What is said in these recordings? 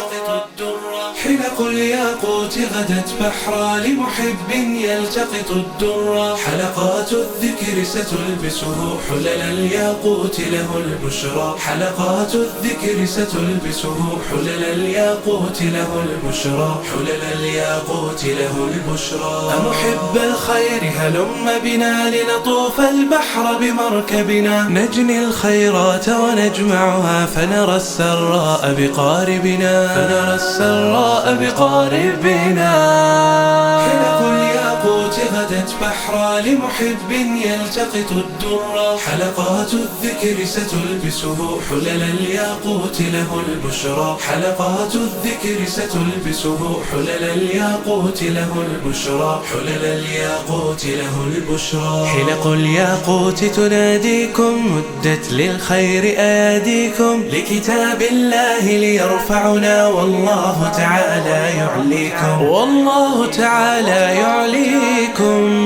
محب حلق الياقوت غدت بحرا لمحب يلتقط الدرة حلقات الذكر ستلبسه حلل الياقوت له البشرى. حلقات الذكر ستلبسه حلل الياقوت له البشرى. حلل الياقوت له البشرى. أمحب الخير هلم بنا لنطوف البحر بمركبنا. نجني الخيرات ونجمعها فنرى السراء بقاربنا. فنرى السراء بقاربنا. لمحب يلتقط الدرة حلقات الذكر ستلبسه. حلل الياقوت له البشرى. حلقات الذكر ستلبسه. حلل الياقوت له البشرى. حلل الياقوت له البشرى. حلق الياقوت تناديكم. مدت للخير أياديكم لكتاب الله ليرفعنا. والله تعالى يعليكم. والله تعالى يعليكم.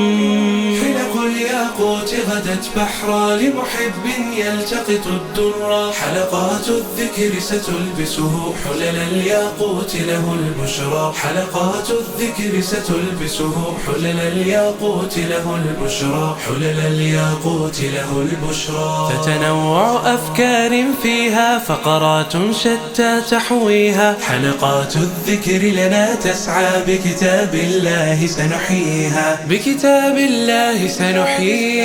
الياقوت غدت بحرا لمحب يلتقط الدرة حلقات الذكر ستلبسه حلل الياقوت له البشرى. حلقات الذكر ستلبسه حلل الياقوت له البشرى. حلل الياقوت له البشرى. فتنوع أفكار فيها فقرات شتى تحويها. حلقات الذكر لنا تسعى بكتاب الله سنحييها. بكتاب الله سنحييها.